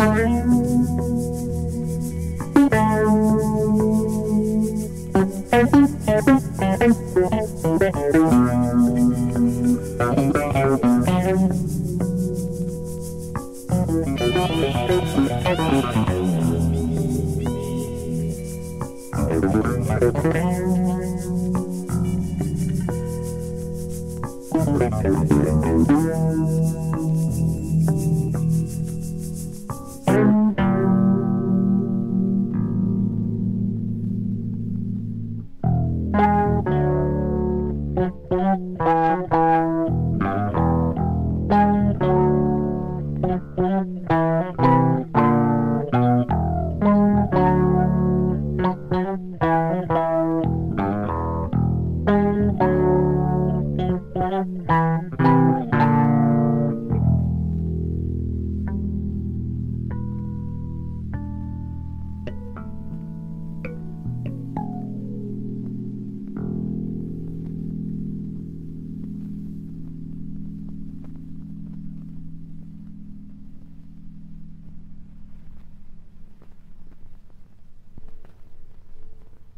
Thank you. bye.